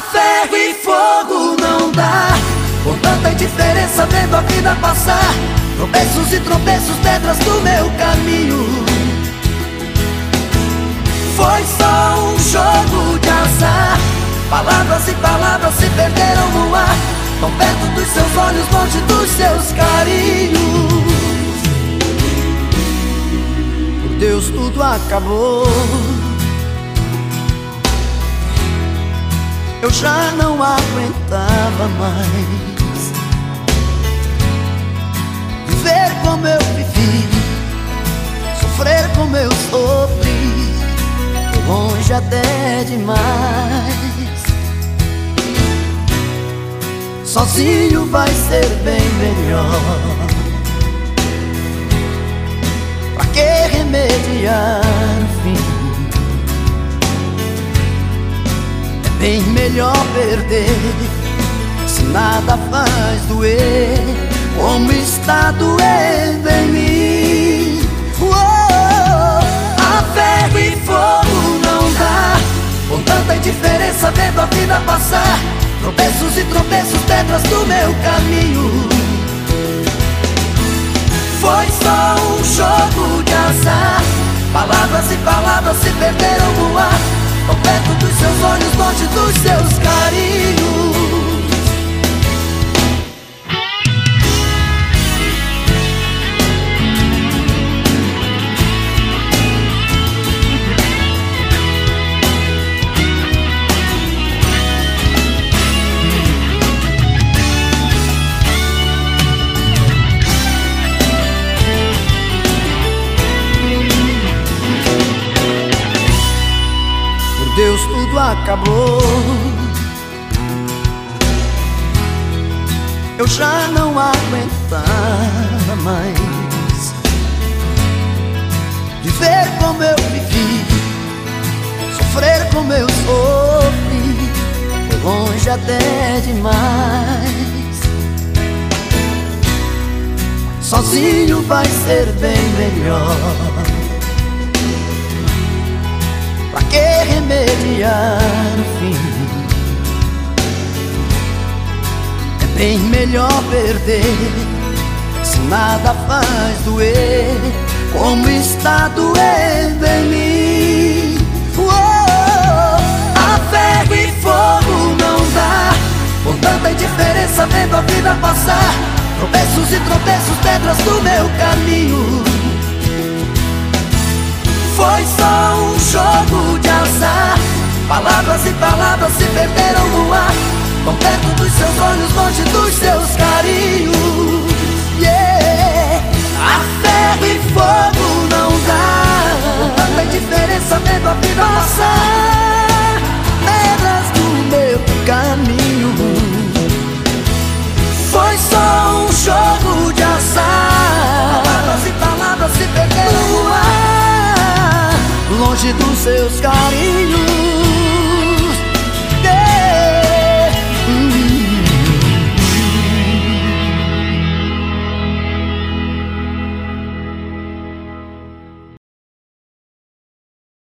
Ferro e fogo não dá. Com tanta indiferença vendo a vida passar. Tropeços e tropeços, pedras do meu caminho. Foi só um jogo de azar. Palavras e palavras se perderam no ar. Tão perto dos seus olhos, longe dos seus carinhos. Por Deus tudo acabou Eu já não aguentava mais Viver como eu vivi Sofrer como eu sofri. Longe até demais. Sozinho vai ser bem melhor. Pra que remediar bem melhor perder. Se nada faz doer Como está doendo em mim. A ferro e fogo não dá. Com tanta indiferença vendo a vida passar Tropeços e tropeços, pedras do meu caminho. Foi só um jogo de azar. Palavras e palavras se perderam no ar. Tão perto dos seus olhos, dos seus carinhos tudo acabou. Eu já não aguentava mais Viver como eu vivi Sofrer como eu sofri Foi longe até demais. Sozinho vai ser bem melhor o fim? É bem melhor perder Se nada faz doer Como está doendo em mim oh, A ferro e fogo não dá Com tanta indiferença vendo a vida passar Tropeços e tropeços, pedras do meu caminho Palavras e palavras se perderam no ar. Tão perto dos seus olhos, longe dos seus carinhos. Yeah. A ferro e fogo não dá. Tanta diferença vendo a vida passar. Pedras do meu caminho. Foi só um jogo de azar. Palavras e palavras se perderam no ar. Longe dos seus carinhos